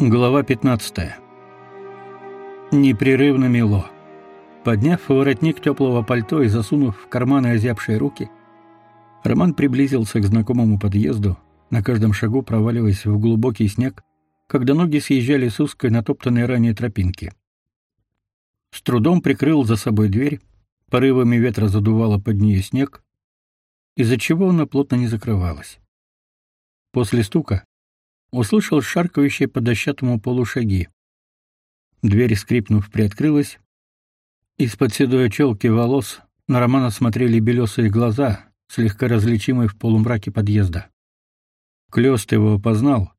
Глава 15. Непрерывно мело. Подняв воротник теплого пальто и засунув в карманы озябшие руки, Роман приблизился к знакомому подъезду, на каждом шагу проваливаясь в глубокий снег, когда ноги съезжали с узкой натоптанной ранее тропинки. С трудом прикрыл за собой дверь, порывами ветра задувало под нее снег, из-за чего она плотно не закрывалась. После стука услышал шаркающие по дощатому полу шаги. Дверь, скрипнув, приоткрылась. Из-под седой челки волос на Романа смотрели белесые глаза, слегка различимые в полумраке подъезда. Клёст его опознал.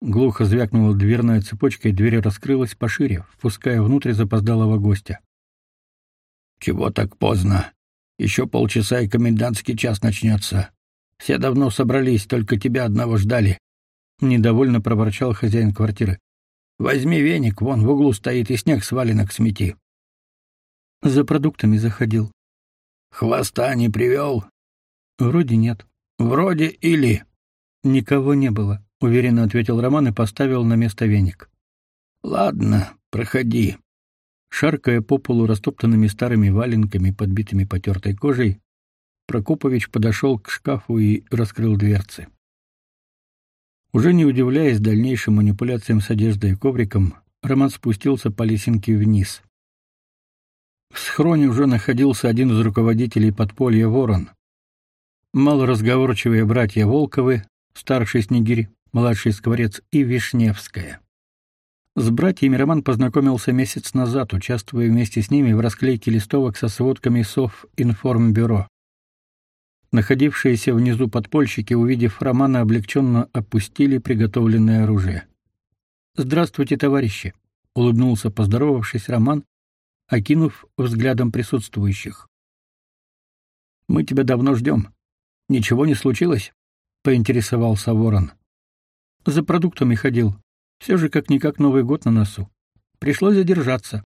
Глухо звякнула дверная цепочка, и дверь раскрылась пошире, впуская внутрь запоздалого гостя. «Чего так поздно? Еще полчаса, и комендантский час начнется. Все давно собрались, только тебя одного ждали недовольно проворчал хозяин квартиры. Возьми веник, вон в углу стоит и снег с валенок смети. За продуктами заходил. Хвоста не привел? Вроде нет. Вроде или никого не было, уверенно ответил Роман и поставил на место веник. Ладно, проходи. Шаркая по полу растоптанными старыми валенками, подбитыми потертой кожей, Прокопович подошел к шкафу и раскрыл дверцы. Уже не удивляясь дальнейшим манипуляциям с одеждой и ковриком, Роман спустился по лесенке вниз. В схроне уже находился один из руководителей подполья Ворон. Малоразговорчивые братья Волковы, старший Снегирь, младший Скворец и Вишневская. С братьями Роман познакомился месяц назад, участвуя вместе с ними в расклейке листовок со сводками Совинформбюро. Находившиеся внизу подпольщики, увидев Романа, облегченно опустили приготовленное оружие. "Здравствуйте, товарищи", улыбнулся, поздоровавшись Роман, окинув взглядом присутствующих. "Мы тебя давно ждем. Ничего не случилось?" поинтересовался Ворон. "За продуктами ходил. Все же как никак Новый год на носу. Пришлось задержаться".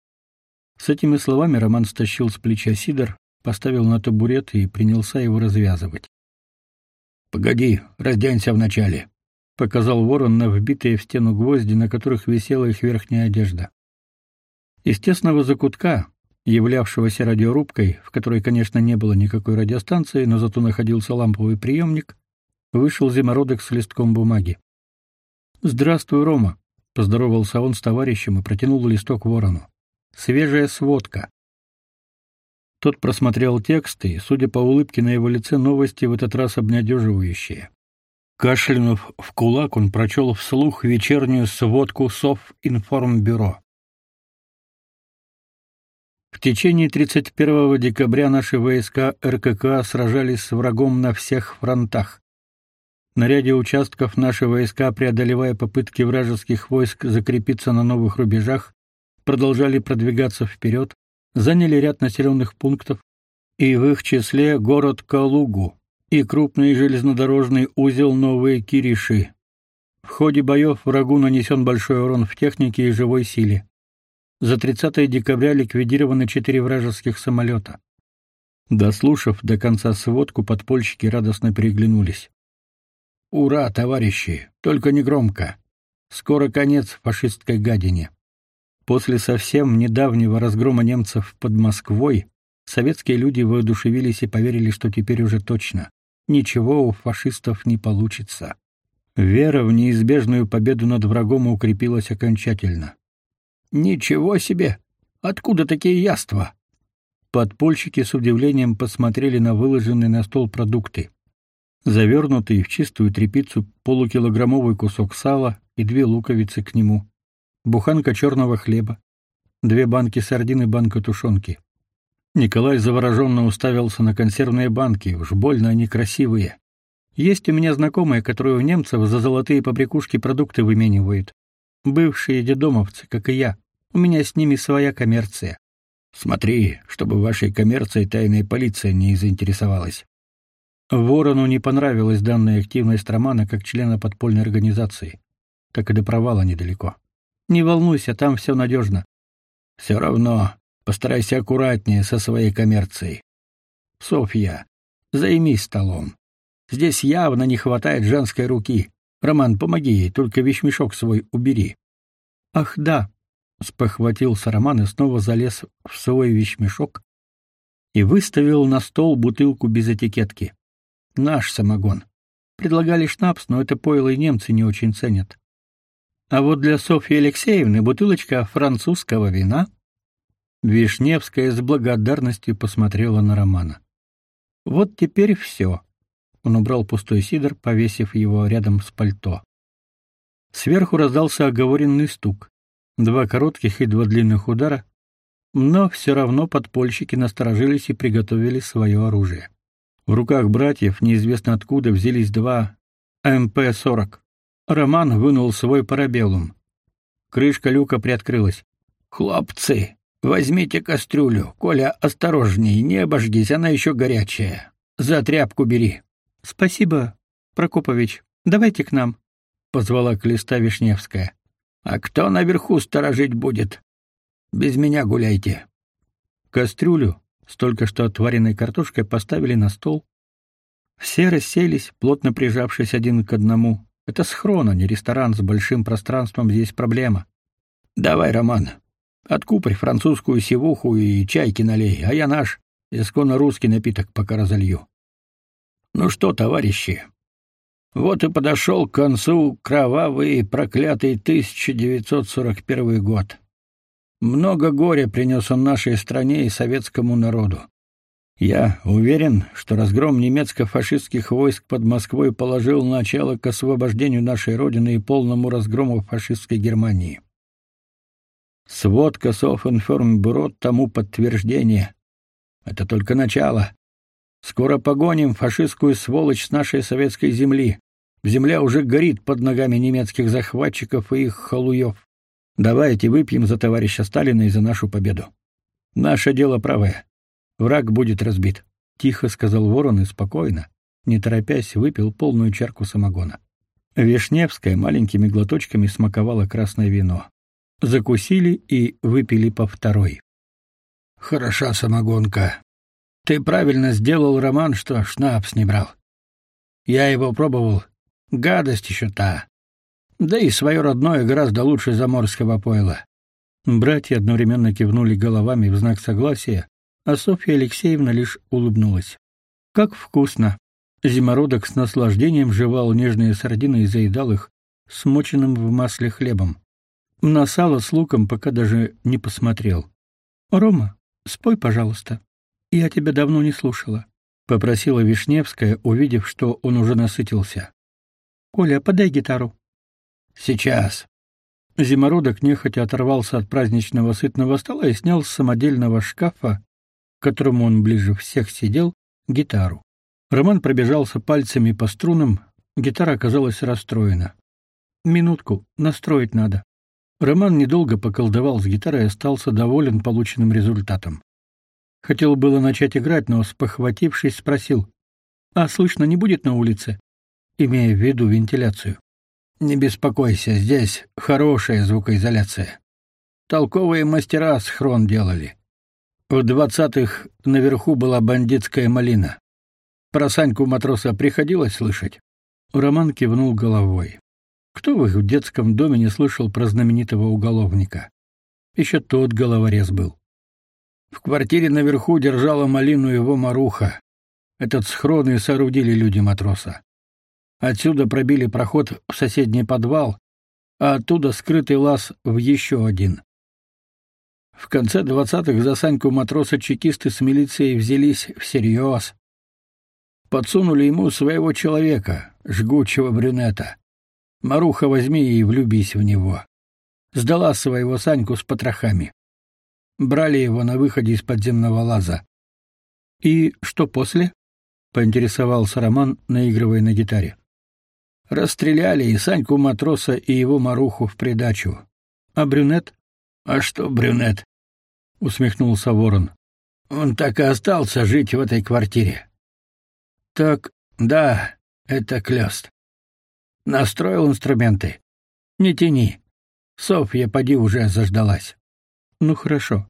С этими словами Роман стащил с плеча сидор, поставил на табурет и принялся его развязывать. Погоди, разденься вначале, показал ворон на вбитые в стену гвозди, на которых висела их верхняя одежда. Из тесного закутка, являвшегося радиорубкой, в которой, конечно, не было никакой радиостанции, но зато находился ламповый приемник, вышел зимородок с листком бумаги. "Здравствуй, Рома", поздоровался он с товарищем и протянул листок ворону. "Свежая сводка. Тот просмотрел текст и, судя по улыбке на его лице, новости в этот раз обнадеживающие. Кашлянув в кулак, он прочел вслух вечернюю сводку Совинформбюро. В течение 31 декабря наши войска РКК сражались с врагом на всех фронтах. На ряде участков наши войска, преодолевая попытки вражеских войск закрепиться на новых рубежах, продолжали продвигаться вперед, заняли ряд населенных пунктов, и в их числе город Калугу и крупный железнодорожный узел Новые Кириши. В ходе боев врагу нанесен большой урон в технике и живой силе. За 30 декабря ликвидированы четыре вражеских самолета. Дослушав до конца сводку, подпольщики радостно переглянулись. Ура, товарищи, только не громко. Скоро конец фашистской гадине. После совсем недавнего разгрома немцев под Москвой советские люди воодушевились и поверили, что теперь уже точно ничего у фашистов не получится. Вера в неизбежную победу над врагом укрепилась окончательно. Ничего себе. Откуда такие яства? Подпольщики с удивлением посмотрели на выложенные на стол продукты. Завернутый в чистую тряпицу полукилограммовый кусок сала и две луковицы к нему буханка черного хлеба, две банки сардин и банка тушенки. Николай завороженно уставился на консервные банки, уж больно они красивые. Есть у меня знакомые, которые у немцев за золотые побрякушки продукты выменивают. Бывшие дедомовцы, как и я. У меня с ними своя коммерция. Смотри, чтобы вашей коммерцией тайная полиция не заинтересовалась. Ворону не понравилась данная активность Романа как члена подпольной организации. Так и до провала недалеко. Не волнуйся, там все надежно. Все равно постарайся аккуратнее со своей коммерцией. Софья, займись столом. Здесь явно не хватает женской руки. Роман, помоги ей, только вещмешок свой убери. Ах, да, спохватился Роман и снова залез в свой вещмешок и выставил на стол бутылку без этикетки. Наш самогон. Предлагали шнапс, но это пойло и немцы не очень ценят. А вот для Софьи Алексеевны бутылочка французского вина. Вишневская с благодарностью посмотрела на Романа. Вот теперь все. Он убрал пустой сидр, повесив его рядом с пальто. Сверху раздался оговоренный стук. Два коротких и два длинных удара, но все равно подпольщики насторожились и приготовили свое оружие. В руках братьев неизвестно откуда взялись два МП-40. Роман вынул свой парабеллум. Крышка люка приоткрылась. «Хлопцы, возьмите кастрюлю. Коля, осторожней, не обожгись, она еще горячая. За тряпку бери». «Спасибо, Прокопович. Давайте к нам», — позвала Клиста Вишневская. «А кто наверху сторожить будет? Без меня гуляйте». Кастрюлю с только что отваренной картошкой поставили на стол. Все расселись, плотно прижавшись один к одному. Это схрон, а не ресторан с большим пространством, здесь проблема. Давай, Роман, откупорь французскую сивуху и чайки налей, а я наш, исконно русский напиток пока разолью. Ну что, товарищи, вот и подошел к концу кровавый и проклятый 1941 год. Много горя принес он нашей стране и советскому народу. Я уверен, что разгром немецко-фашистских войск под Москвой положил начало к освобождению нашей родины и полному разгрому фашистской Германии. Сводка Софинформбюро тому подтверждение. Это только начало. Скоро погоним фашистскую сволочь с нашей советской земли. Земля уже горит под ногами немецких захватчиков и их халуев. Давайте выпьем за товарища Сталина и за нашу победу. Наше дело правое. Враг будет разбит, тихо сказал Ворон и спокойно, не торопясь, выпил полную чарку самогона. Вишневская маленькими глоточками смаковала красное вино. Закусили и выпили по второй. Хороша самогонка. Ты правильно сделал, Роман, что шнапс не брал. Я его пробовал. Гадость еще та. Да и свое родное гораздо лучше заморского пойла. Братья одновременно кивнули головами в знак согласия, а Софья Алексеевна лишь улыбнулась. Как вкусно. Зимородок с наслаждением жевал нежные сардины и заедал их смоченным в масле хлебом. На сало с луком пока даже не посмотрел. Рома, спой, пожалуйста. Я тебя давно не слушала, попросила Вишневская, увидев, что он уже насытился. Коля, подай гитару. Сейчас. Зимородок нехотя оторвался от праздничного сытного стола и снял с самодельного шкафа, которому он ближе всех сидел, гитару. Роман пробежался пальцами по струнам, гитара оказалась расстроена. Минутку, настроить надо. Роман недолго поколдовал с гитарой и остался доволен полученным результатом. Хотел было начать играть, но, спохватившись, спросил: "А слышно не будет на улице?" имея в виду вентиляцию. Не беспокойся, здесь хорошая звукоизоляция. Толковые мастера схрон делали. В двадцатых наверху была бандитская малина. Про Саньку матроса приходилось слышать? Роман кивнул головой. Кто в их детском доме не слышал про знаменитого уголовника? Еще тот головорез был. В квартире наверху держала малину его маруха. Этот схрон и соорудили люди матроса. Отсюда пробили проход в соседний подвал, а оттуда скрытый лаз в еще один. В конце двадцатых за Саньку матроса-чекисты с милицией взялись всерьез. Подсунули ему своего человека, жгучего брюнета. Маруха, возьми и влюбись в него. Сдала своего Саньку с потрохами. Брали его на выходе из подземного лаза. И что после? поинтересовался Роман, наигрывая на гитаре. Расстреляли и Саньку матроса, и его Маруху в придачу. А брюнет? А что брюнет? Усмехнулся Ворон. Он так и остался жить в этой квартире. Так, да, это клёст. Настроил инструменты. Не тяни. Софья поди уже заждалась. Ну хорошо.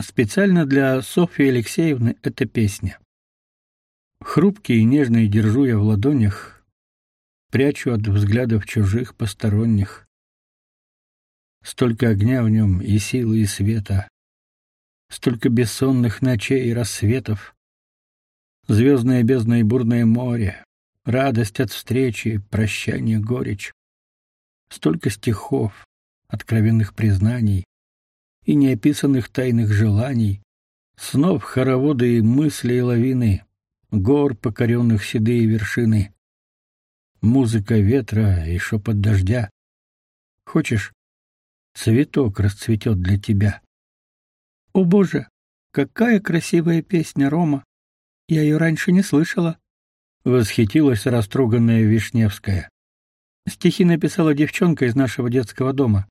Специально для Софьи Алексеевны эта песня. Хрупкий и нежный держу я в ладонях прячу от взглядов чужих посторонних. Столько огня в нем и силы, и света. Столько бессонных ночей и рассветов. Звездное бездна и бурное море. Радость от встречи, прощание, горечь. Столько стихов, откровенных признаний и неописанных тайных желаний, снов хороводы и мысли и лавины, гор, покоренных седые вершины, музыка ветра и шепот дождя. Хочешь, цветок расцветет для тебя. О, Боже, какая красивая песня, Рома! Я ее раньше не слышала. Восхитилась растроганная Вишневская. Стихи написала девчонка из нашего детского дома.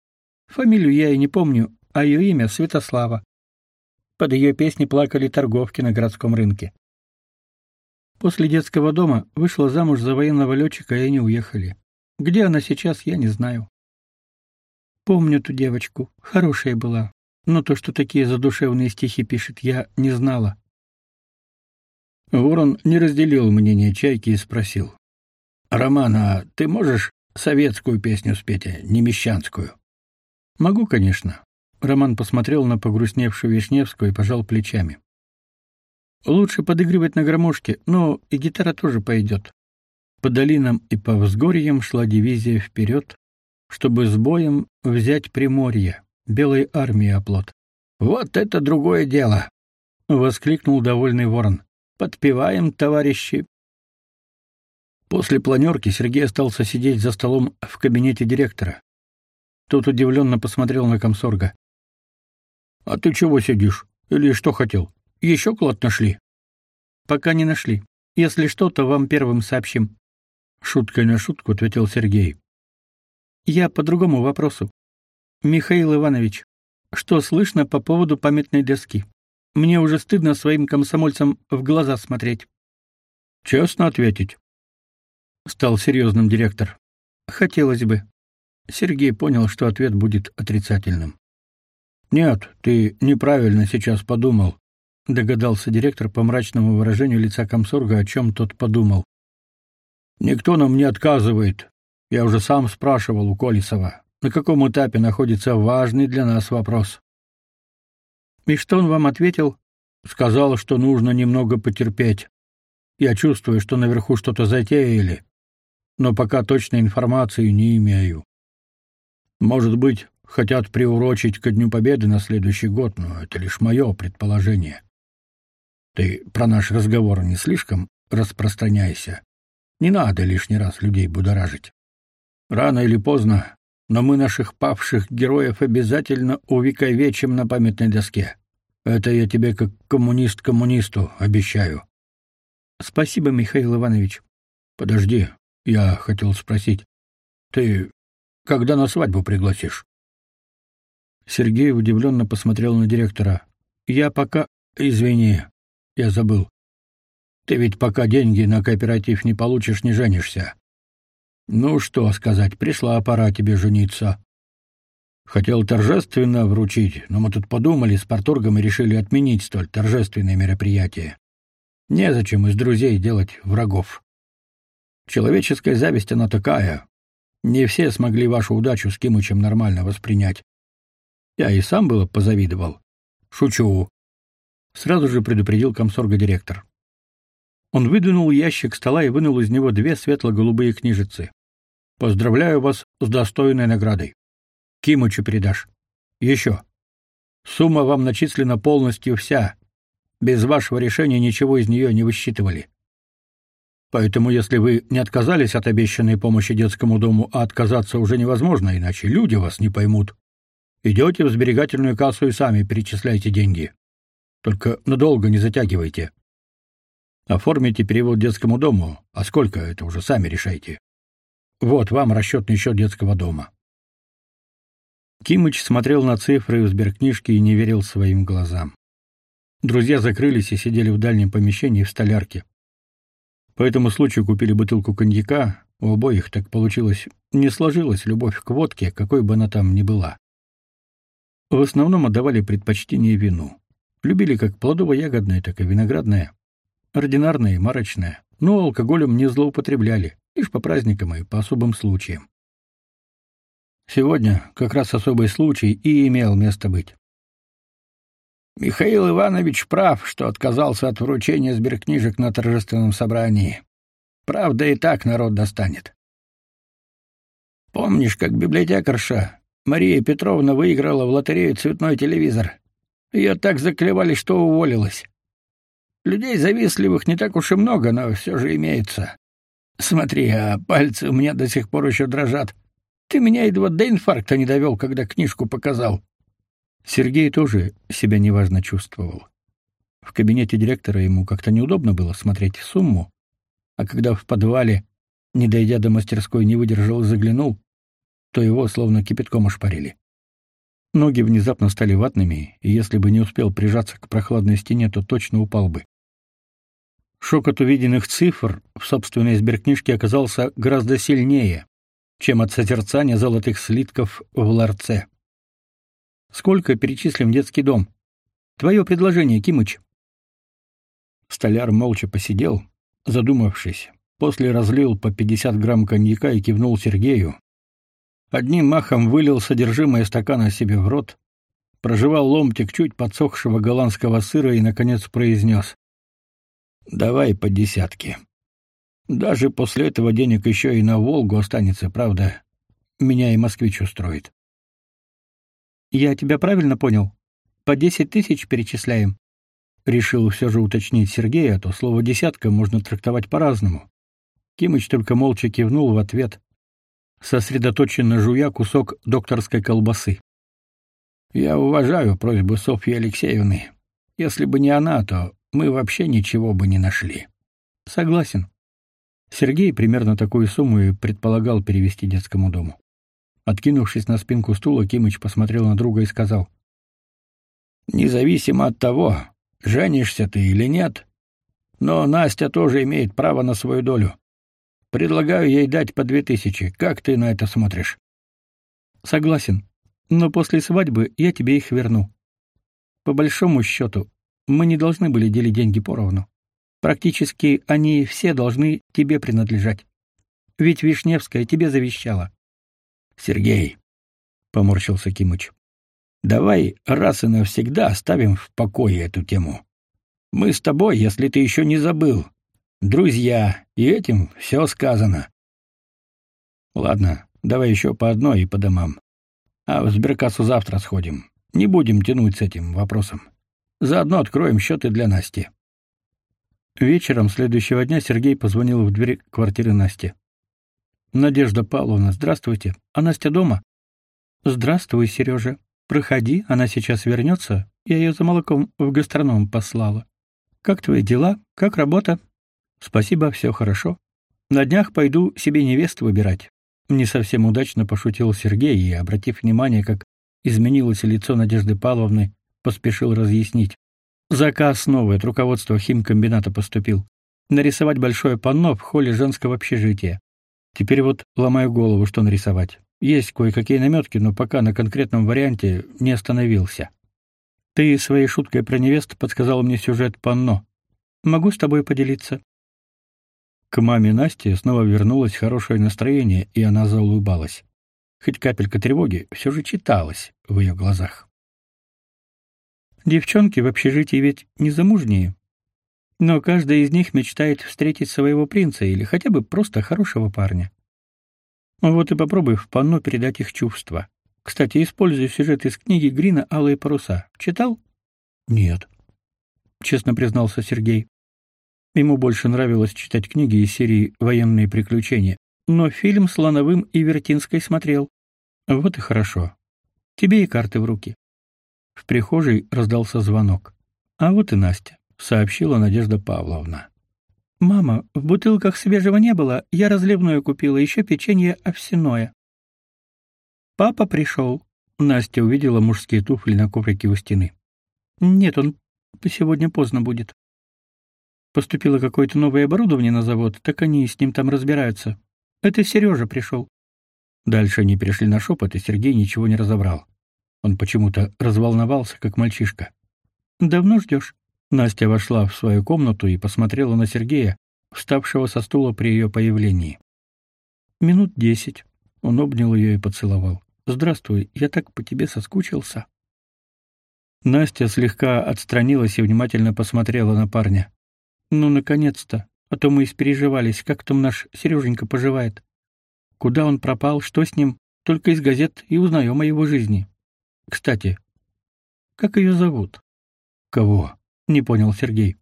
Фамилию я и не помню, а ее имя Святослава. Под ее песни плакали торговки на городском рынке. После детского дома вышла замуж за военного летчика, и они уехали. Где она сейчас, я не знаю. Помню ту девочку, хорошая была, но то, что такие задушевные стихи пишет, я не знала. Ворон не разделил мнение Чайки и спросил. «Роман, а ты можешь советскую песню спеть, а не мещанскую?» «Могу, конечно». Роман посмотрел на погрустневшую Вишневскую и пожал плечами. «Лучше подыгрывать на гармошке, но и гитара тоже пойдет». По долинам и по взгорьям шла дивизия вперед, чтобы с боем взять Приморье, белой армии оплот. «Вот это другое дело!» — воскликнул довольный ворон. Подпеваем, товарищи. После планерки Сергей остался сидеть за столом в кабинете директора. Тот удивленно посмотрел на комсорга. А ты чего сидишь? Или что хотел? Еще клад нашли? Пока не нашли. Если что, то вам первым сообщим. Шуткой на шутку ответил Сергей. Я по другому вопросу. Михаил Иванович, что слышно по поводу памятной доски? Мне уже стыдно своим комсомольцам в глаза смотреть. Честно ответить. Стал серьезным директор. Хотелось бы. Сергей понял, что ответ будет отрицательным. Нет, ты неправильно сейчас подумал, догадался директор по мрачному выражению лица комсорга, о чем тот подумал. Никто нам не отказывает. Я уже сам спрашивал у Колесова, на каком этапе находится важный для нас вопрос. И что он вам ответил? Сказал, что нужно немного потерпеть. Я чувствую, что наверху что-то затеяли, но пока точной информации не имею. Может быть, хотят приурочить ко Дню Победы на следующий год, но это лишь мое предположение. Ты про наш разговор не слишком распространяйся. Не надо лишний раз людей будоражить. Рано или поздно но мы наших павших героев обязательно увековечим на памятной доске. Это я тебе как коммунист коммунисту обещаю. Спасибо, Михаил Иванович. Подожди, я хотел спросить. Ты когда на свадьбу пригласишь? Сергей удивленно посмотрел на директора. Я пока извини, я забыл. Ты ведь пока деньги на кооператив не получишь, не женишься. Ну что сказать, пришла пора тебе жениться. Хотел торжественно вручить, но мы тут подумали с парторгом и решили отменить столь торжественное мероприятие. Незачем из друзей делать врагов. Человеческая зависть она такая. Не все смогли вашу удачу с Кимычем нормально воспринять. Я и сам было позавидовал. Шучу. Сразу же предупредил комсорга директор. Он выдвинул ящик стола и вынул из него две светло-голубые книжицы. Поздравляю вас с достойной наградой. Кимычу передашь. Еще. Сумма вам начислена полностью вся. Без вашего решения ничего из нее не высчитывали. Поэтому, если вы не отказались от обещанной помощи детскому дому, а отказаться уже невозможно, иначе люди вас не поймут. Идете в сберегательную кассу и сами перечисляйте деньги. Только надолго не затягивайте. Оформите перевод детскому дому, а сколько это уже сами решайте. Вот вам расчетный счет детского дома. Кимыч смотрел на цифры в сберкнижке и не верил своим глазам. Друзья закрылись и сидели в дальнем помещении в столярке. По этому случаю купили бутылку коньяка, у обоих так получилось, не сложилась любовь к водке, какой бы она там ни была. В основном отдавали предпочтение вину. Любили как плодово-ягодное, так и виноградное ординарное и марочное, но алкоголем не злоупотребляли, лишь по праздникам и по особым случаям. Сегодня как раз особый случай и имел место быть. Михаил Иванович прав, что отказался от вручения сберкнижек на торжественном собрании. Правда, и так народ достанет. Помнишь, как библиотекарша Мария Петровна выиграла в лотерею цветной телевизор? Ее так заклевали, что уволилась. Людей завистливых не так уж и много, но все же имеется. Смотри, а пальцы у меня до сих пор еще дрожат. Ты меня едва до инфаркта не довел, когда книжку показал. Сергей тоже себя неважно чувствовал. В кабинете директора ему как-то неудобно было смотреть сумму, а когда в подвале, не дойдя до мастерской, не выдержал и заглянул, то его словно кипятком ошпарили. Ноги внезапно стали ватными, и если бы не успел прижаться к прохладной стене, то точно упал бы. Шок от увиденных цифр в собственной сберкнижке оказался гораздо сильнее, чем от созерцания золотых слитков в ларце. Сколько перечислим детский дом? Твое предложение, Кимыч. Столяр молча посидел, задумавшись. После разлил по 50 грамм коньяка и кивнул Сергею. Одним махом вылил содержимое стакана себе в рот, прожевал ломтик чуть подсохшего голландского сыра и наконец произнес: "Давай по десятке. Даже после этого денег еще и на Волгу останется, правда? Меня и москвич устроит". Я тебя правильно понял? По десять тысяч перечисляем. Решил все же уточнить Сергей, а то слово десятка можно трактовать по-разному. Кимыч только молча кивнул в ответ, сосредоточенно жуя кусок докторской колбасы. Я уважаю просьбу Софьи Алексеевны. Если бы не она, то мы вообще ничего бы не нашли. Согласен. Сергей примерно такую сумму и предполагал перевести детскому дому. Откинувшись на спинку стула, Кимыч посмотрел на друга и сказал: "Независимо от того, женишься ты или нет, но Настя тоже имеет право на свою долю. Предлагаю ей дать по две тысячи. Как ты на это смотришь?" "Согласен, но после свадьбы я тебе их верну. По большому счету, мы не должны были делить деньги поровну. Практически они все должны тебе принадлежать. Ведь Вишневская тебе завещала. Сергей, поморщился Кимыч. Давай раз и навсегда оставим в покое эту тему. Мы с тобой, если ты еще не забыл, друзья, и этим все сказано. Ладно, давай еще по одной и по домам. А в сберкассу завтра сходим. Не будем тянуть с этим вопросом. Заодно откроем счеты для Насти. Вечером следующего дня Сергей позвонил в дверь квартиры Насти. Надежда Павловна, здравствуйте. А Настя дома? Здравствуй, Сережа. Проходи, она сейчас вернется. Я ее за молоком в гастроном послала. Как твои дела? Как работа? Спасибо, все хорошо. На днях пойду себе невесту выбирать. Не совсем удачно пошутил Сергей и, обратив внимание, как изменилось лицо Надежды Павловны, поспешил разъяснить. Заказ новый от руководства химкомбината поступил. Нарисовать большое панно в холле женского общежития. Теперь вот ломаю голову, что нарисовать. Есть кое-какие наметки, но пока на конкретном варианте не остановился. Ты своей шуткой про невест подсказал мне сюжет панно. Могу с тобой поделиться. К маме Насти снова вернулось хорошее настроение, и она заулыбалась. Хоть капелька тревоги все же читалась в ее глазах. Девчонки в общежитии ведь не замужние, но каждая из них мечтает встретить своего принца или хотя бы просто хорошего парня. Вот и попробуй в панно передать их чувства. Кстати, используй сюжет из книги Грина «Алые паруса». Читал? Нет. Честно признался Сергей. Ему больше нравилось читать книги из серии «Военные приключения», но фильм с Лановым и Вертинской смотрел. Вот и хорошо. Тебе и карты в руки. В прихожей раздался звонок. А вот и Настя сообщила Надежда Павловна. Мама, в бутылках свежего не было, я разливную купила, еще печенье овсяное. Папа пришел. Настя увидела мужские туфли на коврике у стены. Нет, он сегодня поздно будет. Поступило какое-то новое оборудование на завод, так они с ним там разбираются. Это Сережа пришел. Дальше они перешли на шепот, и Сергей ничего не разобрал. Он почему-то разволновался, как мальчишка. Давно ждешь?» Настя вошла в свою комнату и посмотрела на Сергея, вставшего со стула при ее появлении. Минут десять. Он обнял ее и поцеловал. Здравствуй, я так по тебе соскучился. Настя слегка отстранилась и внимательно посмотрела на парня. Ну наконец-то, а то мы испереживались, как там наш Сереженька поживает. Куда он пропал, что с ним? Только из газет и узнаем о его жизни. Кстати, как ее зовут? Кого? Не понял Сергей.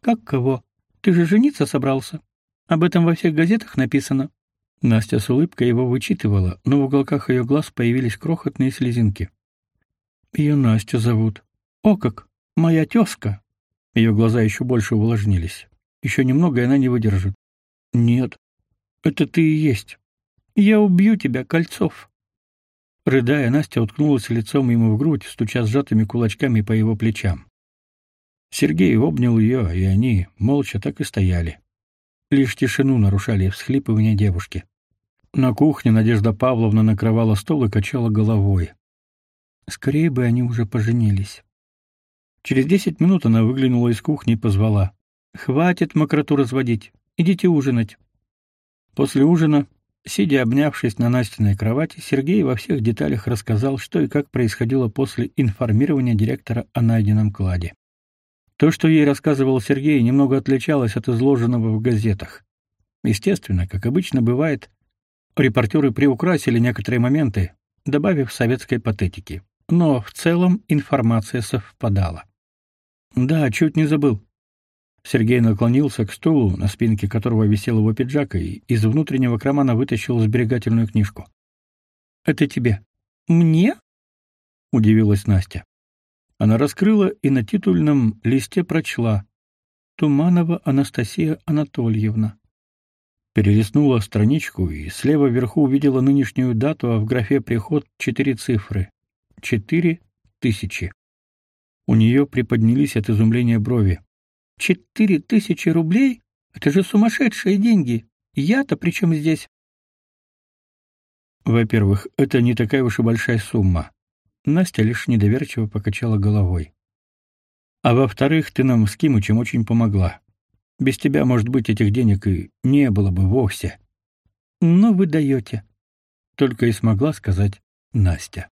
Как кого? Ты же жениться собрался. Об этом во всех газетах написано. Настя с улыбкой его вычитывала, но в уголках ее глаз появились крохотные слезинки. Ее Настя зовут. О как, моя тезка. Ее глаза еще больше увлажнились. Еще немного, и она не выдержит. Нет. Это ты и есть. Я убью тебя, Кольцов. Рыдая, Настя уткнулась лицом ему в грудь, стуча сжатыми кулачками по его плечам. Сергей обнял ее, и они молча так и стояли. Лишь тишину нарушали всхлипывания девушки. На кухне Надежда Павловна накрывала стол и качала головой. Скорее бы они уже поженились. Через десять минут она выглянула из кухни и позвала: "Хватит мокроту разводить. Идите ужинать". После ужина Сидя обнявшись на Настиной кровати, Сергей во всех деталях рассказал, что и как происходило после информирования директора о найденном кладе. То, что ей рассказывал Сергей, немного отличалось от изложенного в газетах. Естественно, как обычно бывает, репортеры приукрасили некоторые моменты, добавив советской патетики. Но в целом информация совпадала. Да, чуть не забыл. Сергей наклонился к стулу, на спинке которого висел его пиджак, и из внутреннего кармана вытащил сберегательную книжку. «Это тебе». «Мне?» — удивилась Настя. Она раскрыла и на титульном листе прочла «Туманова Анастасия Анатольевна». Перелистнула страничку и слева вверху увидела нынешнюю дату, а в графе «Приход» четыре цифры. Четыре тысячи. У нее приподнялись от изумления брови. Четыре тысячи рублей? Это же сумасшедшие деньги. Я-то при чем здесь? Во-первых, это не такая уж и большая сумма. Настя лишь недоверчиво покачала головой. А во-вторых, ты нам с Кимычем очень помогла. Без тебя, может быть, этих денег и не было бы вовсе. Ну вы даете. Только и смогла сказать Настя.